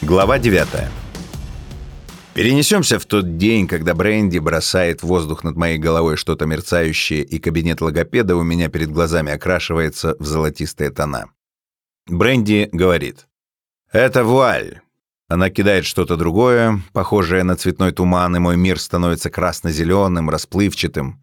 Глава 9. Перенесемся в тот день, когда Бренди бросает в воздух над моей головой что-то мерцающее, и кабинет логопеда у меня перед глазами окрашивается в золотистые тона. Бренди говорит. «Это вуаль». Она кидает что-то другое, похожее на цветной туман, и мой мир становится красно-зеленым, расплывчатым.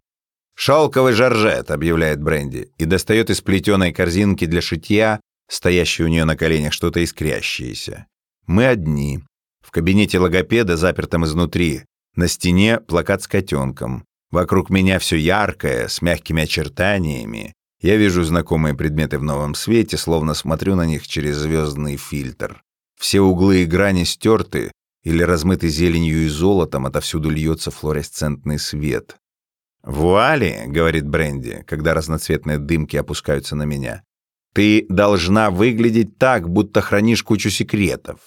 «Шелковый жаржет», — объявляет Бренди, и достает из плетеной корзинки для шитья, стоящей у нее на коленях, что-то искрящееся. Мы одни. В кабинете логопеда, запертом изнутри. На стене плакат с котенком. Вокруг меня все яркое, с мягкими очертаниями. Я вижу знакомые предметы в новом свете, словно смотрю на них через звездный фильтр. Все углы и грани стерты или размыты зеленью и золотом, отовсюду льется флуоресцентный свет. «Вуали», — говорит Бренди, когда разноцветные дымки опускаются на меня, «ты должна выглядеть так, будто хранишь кучу секретов.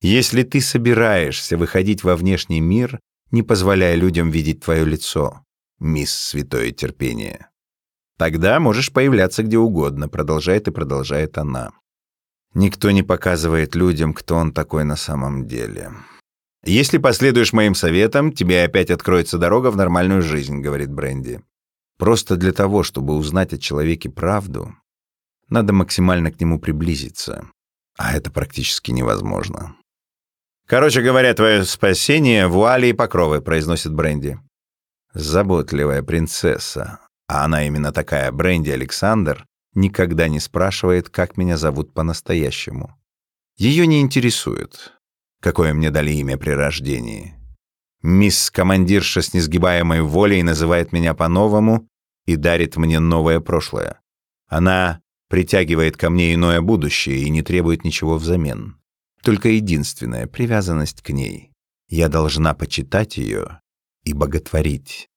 Если ты собираешься выходить во внешний мир, не позволяя людям видеть твое лицо, мисс Святое Терпение, тогда можешь появляться где угодно, продолжает и продолжает она. Никто не показывает людям, кто он такой на самом деле. Если последуешь моим советам, тебе опять откроется дорога в нормальную жизнь, говорит Бренди. Просто для того, чтобы узнать о человеке правду, надо максимально к нему приблизиться, а это практически невозможно. «Короче говоря, твое спасение — вуали и покровы», — произносит Бренди. Заботливая принцесса, а она именно такая, Бренди Александр, никогда не спрашивает, как меня зовут по-настоящему. Ее не интересует, какое мне дали имя при рождении. Мисс-командирша с несгибаемой волей называет меня по-новому и дарит мне новое прошлое. Она притягивает ко мне иное будущее и не требует ничего взамен. Только единственная привязанность к ней. Я должна почитать ее и боготворить.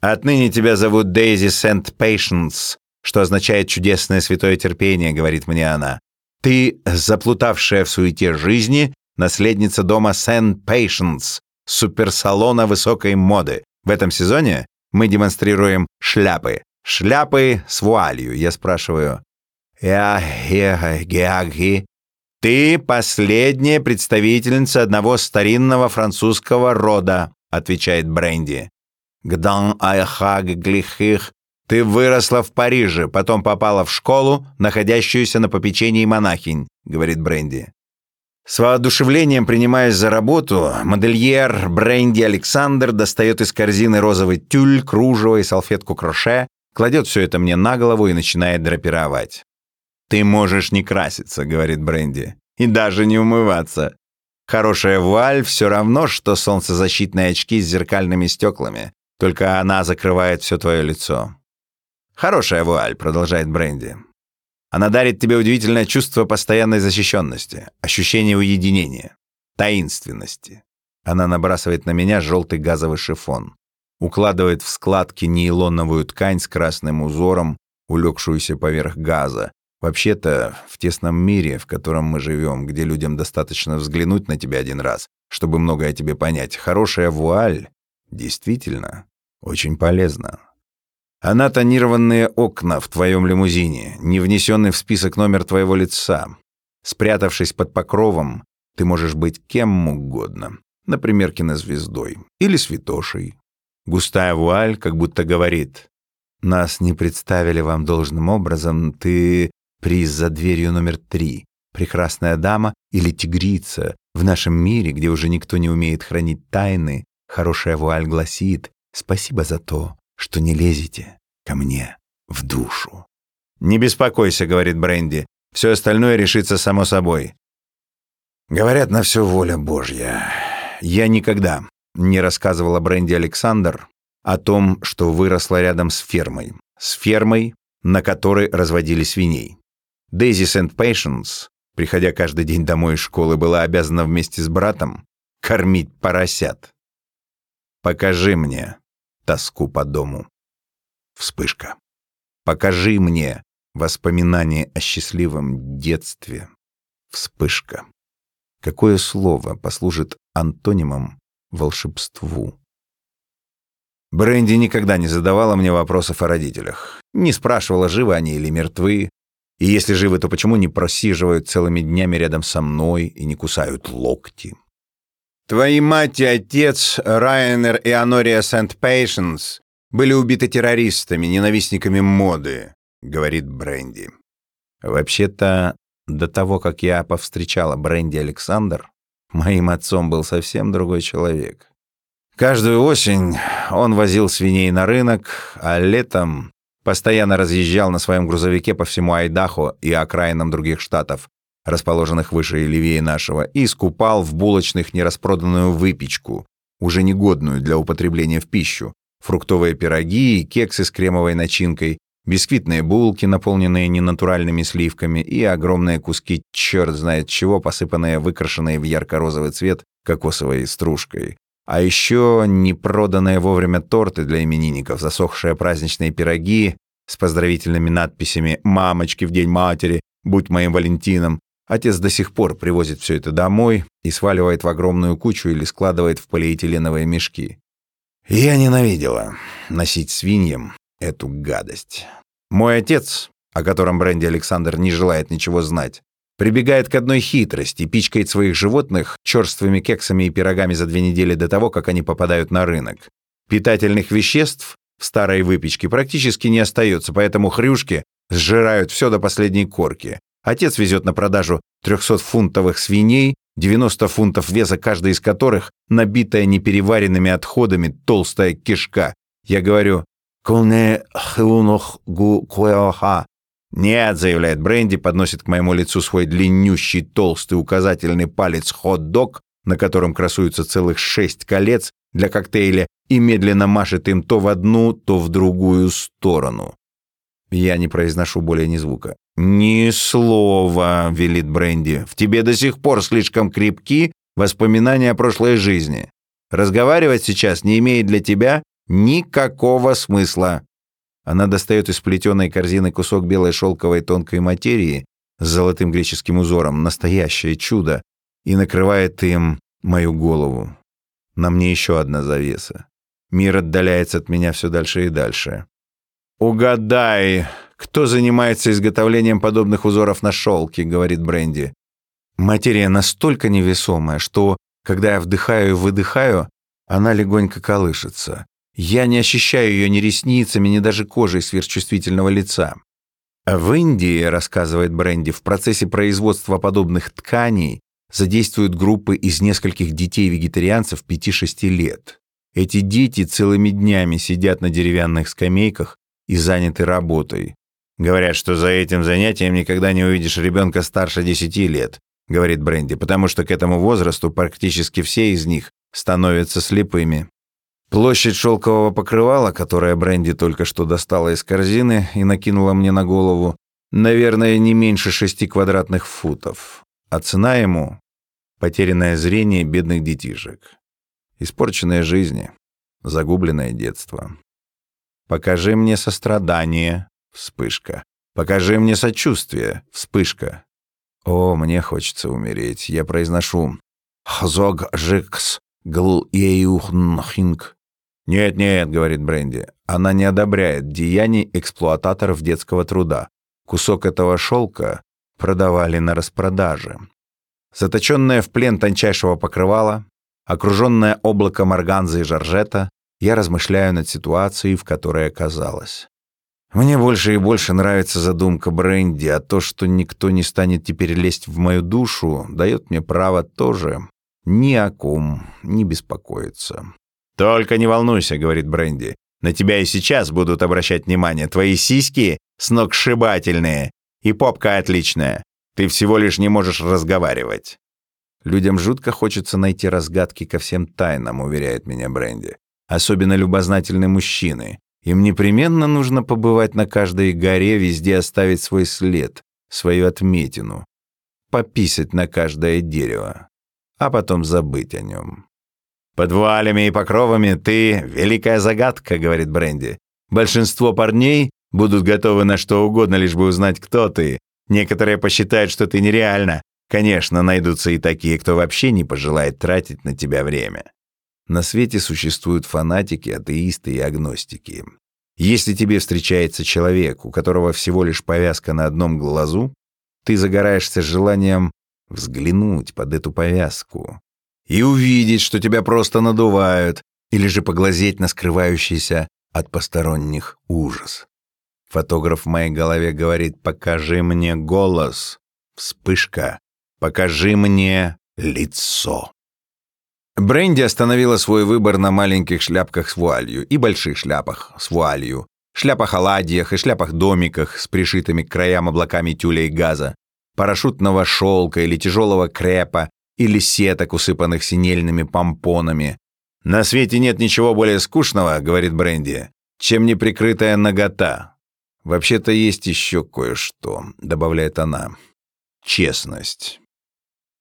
«Отныне тебя зовут Дейзи Сент Пейшенс, что означает «чудесное святое терпение», — говорит мне она. Ты, заплутавшая в суете жизни, наследница дома Сент Пейшенс, суперсалона высокой моды. В этом сезоне мы демонстрируем шляпы. Шляпы с вуалью. Я спрашиваю. Я, «Ты последняя представительница одного старинного французского рода», отвечает Бренди. «Гдан айхаг глихих ты выросла в Париже, потом попала в школу, находящуюся на попечении монахинь», — говорит Бренди. С воодушевлением принимаясь за работу, модельер Бренди Александр достает из корзины розовый тюль, кружево и салфетку кроше, кладет все это мне на голову и начинает драпировать. «Ты можешь не краситься», — говорит Бренди, — «и даже не умываться. Хорошая вуаль все равно, что солнцезащитные очки с зеркальными стеклами, только она закрывает все твое лицо». «Хорошая вуаль», — продолжает Бренди. «Она дарит тебе удивительное чувство постоянной защищенности, ощущение уединения, таинственности». Она набрасывает на меня желтый газовый шифон, укладывает в складки нейлоновую ткань с красным узором, улегшуюся поверх газа, Вообще-то, в тесном мире, в котором мы живем, где людям достаточно взглянуть на тебя один раз, чтобы многое тебе понять, хорошая вуаль действительно очень полезна. Она тонированные окна в твоем лимузине, не внесенный в список номер твоего лица. Спрятавшись под покровом, ты можешь быть кем угодно, например, кинозвездой или святошей. Густая вуаль как будто говорит, «Нас не представили вам должным образом, ты Приз за дверью номер три. Прекрасная дама или тигрица. В нашем мире, где уже никто не умеет хранить тайны, хорошая вуаль гласит «Спасибо за то, что не лезете ко мне в душу». «Не беспокойся», — говорит Бренди. «Все остальное решится само собой». Говорят, на все воля Божья. Я никогда не рассказывала Бренди Александр о том, что выросла рядом с фермой. С фермой, на которой разводили свиней. Дейзи Сент Пейшенс, приходя каждый день домой из школы, была обязана вместе с братом кормить поросят. Покажи мне тоску по дому. Вспышка. Покажи мне воспоминания о счастливом детстве. Вспышка. Какое слово послужит антонимом волшебству? Бренди никогда не задавала мне вопросов о родителях. Не спрашивала, живы они или мертвы, И если живы, то почему не просиживают целыми днями рядом со мной и не кусают локти? Твои мать и отец, Райанер и Анория Сент-Пейшенс, были убиты террористами, ненавистниками моды, говорит Бренди. Вообще-то, до того, как я повстречала Бренди Александр, моим отцом был совсем другой человек. Каждую осень он возил свиней на рынок, а летом постоянно разъезжал на своем грузовике по всему Айдахо и окраинам других штатов, расположенных выше и левее нашего, и скупал в булочных нераспроданную выпечку, уже негодную для употребления в пищу, фруктовые пироги и кексы с кремовой начинкой, бисквитные булки, наполненные ненатуральными сливками, и огромные куски черт знает чего, посыпанные, выкрашенные в ярко-розовый цвет кокосовой стружкой. А еще непроданные вовремя торты для именинников, засохшие праздничные пироги с поздравительными надписями «Мамочки в день матери», «Будь моим Валентином». Отец до сих пор привозит все это домой и сваливает в огромную кучу или складывает в полиэтиленовые мешки. Я ненавидела носить свиньям эту гадость. Мой отец, о котором Бренди Александр не желает ничего знать, прибегает к одной хитрости, пичкает своих животных черствыми кексами и пирогами за две недели до того, как они попадают на рынок. Питательных веществ в старой выпечке практически не остается, поэтому хрюшки сжирают все до последней корки. Отец везет на продажу 300-фунтовых свиней, 90 фунтов веса каждая из которых набитая непереваренными отходами толстая кишка. Я говорю «Куне хунох гу куэоха», «Нет», — заявляет Бренди, подносит к моему лицу свой длиннющий толстый указательный палец хот-дог, на котором красуются целых шесть колец для коктейля, и медленно машет им то в одну, то в другую сторону. Я не произношу более ни звука. «Ни слова», — велит Бренди. «В тебе до сих пор слишком крепки воспоминания о прошлой жизни. Разговаривать сейчас не имеет для тебя никакого смысла. Она достает из плетеной корзины кусок белой шелковой тонкой материи с золотым греческим узором, настоящее чудо, и накрывает им мою голову. На мне еще одна завеса. Мир отдаляется от меня все дальше и дальше. «Угадай, кто занимается изготовлением подобных узоров на шелке?» — говорит Бренди. Материя настолько невесомая, что, когда я вдыхаю и выдыхаю, она легонько колышется. Я не ощущаю ее ни ресницами, ни даже кожей сверхчувствительного лица. В Индии, рассказывает Бренди, в процессе производства подобных тканей задействуют группы из нескольких детей-вегетарианцев 5-6 лет. Эти дети целыми днями сидят на деревянных скамейках и заняты работой. Говорят, что за этим занятием никогда не увидишь ребенка старше 10 лет, говорит Бренди, потому что к этому возрасту практически все из них становятся слепыми. Площадь шелкового покрывала, которое Бренди только что достала из корзины и накинула мне на голову, наверное, не меньше шести квадратных футов. А цена ему — потерянное зрение бедных детишек. Испорченные жизни, загубленное детство. «Покажи мне сострадание», — вспышка. «Покажи мне сочувствие», — вспышка. О, мне хочется умереть. Я произношу «Хзог жикс гл еюхнхинг». «Нет-нет», — говорит Бренди, — «она не одобряет деяний эксплуататоров детского труда. Кусок этого шелка продавали на распродаже». Заточенная в плен тончайшего покрывала, окруженная облаком органза и жаржета, я размышляю над ситуацией, в которой оказалась. Мне больше и больше нравится задумка Бренди, а то, что никто не станет теперь лезть в мою душу, дает мне право тоже ни о ком не беспокоиться. «Только не волнуйся», — говорит Бренди. «На тебя и сейчас будут обращать внимание. Твои сиськи сногсшибательные и попка отличная. Ты всего лишь не можешь разговаривать». Людям жутко хочется найти разгадки ко всем тайнам, уверяет меня Бренди. Особенно любознательные мужчины. Им непременно нужно побывать на каждой горе, везде оставить свой след, свою отметину. Пописать на каждое дерево, а потом забыть о нем. «Под вуалями и покровами ты — великая загадка», — говорит Бренди. «Большинство парней будут готовы на что угодно, лишь бы узнать, кто ты. Некоторые посчитают, что ты нереальна. Конечно, найдутся и такие, кто вообще не пожелает тратить на тебя время. На свете существуют фанатики, атеисты и агностики. Если тебе встречается человек, у которого всего лишь повязка на одном глазу, ты загораешься желанием взглянуть под эту повязку и увидеть, что тебя просто надувают, или же поглазеть на скрывающийся от посторонних ужас. Фотограф в моей голове говорит «покажи мне голос». Вспышка. «Покажи мне лицо». Бренди остановила свой выбор на маленьких шляпках с вуалью и больших шляпах с вуалью, шляпах-оладьях и шляпах-домиках с пришитыми к краям облаками тюля и газа, парашютного шелка или тяжелого крепа, или сеток, усыпанных синельными помпонами. «На свете нет ничего более скучного, — говорит Бренди, — чем неприкрытая нагота. Вообще-то есть еще кое-что, — добавляет она. Честность.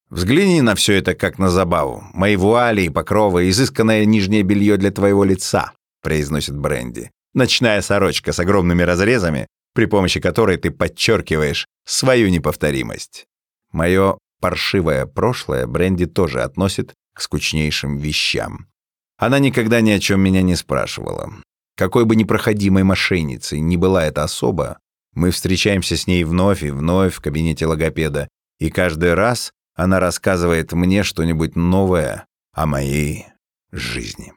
Взгляни на все это как на забаву. Мои вуали и покровы, изысканное нижнее белье для твоего лица, — произносит Бренди. Ночная сорочка с огромными разрезами, при помощи которой ты подчеркиваешь свою неповторимость. Мое паршивое прошлое Бренди тоже относит к скучнейшим вещам. Она никогда ни о чем меня не спрашивала. Какой бы непроходимой мошенницей ни была эта особа, мы встречаемся с ней вновь и вновь в кабинете логопеда, и каждый раз она рассказывает мне что-нибудь новое о моей жизни.